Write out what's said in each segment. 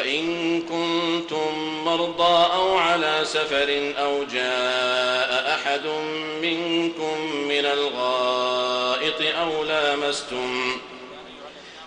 وإن كنتم مرضى أو على سفر أو جاء أحد منكم من الغائط أو لامستم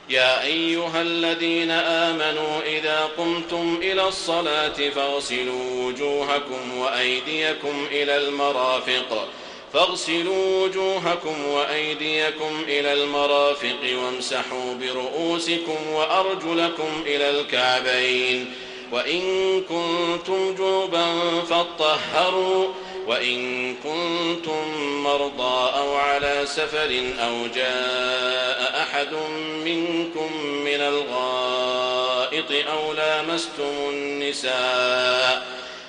يا أيها الذين آمنوا إذا قمتم إلى الصلاة فاغسلوا وجوهكم وأيديكم إلى المرافق فاغسلوا وجوهكم وأيديكم إلى المرافق وامسحوا برؤوسكم وأرجلكم إلى الكعبين. وإن كنتم جنبا فاطهروا وإن كنتم مرضى أو على سفر أو جاء أحد منكم من الغائط أو لامستم النساء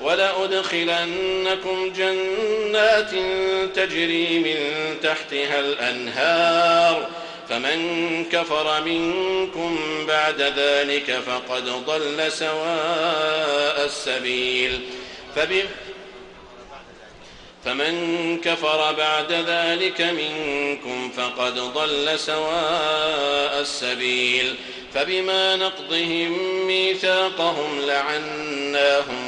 ولأدخلنكم جنات تجري من تحتها الأنهار. فمن كفر منكم بعد ذلك فقد ضل سواء السبيل. فمن كفر بعد ذلك منكم فقد ضل سواء السبيل. فبما نقضهم ميثاقهم لعناهم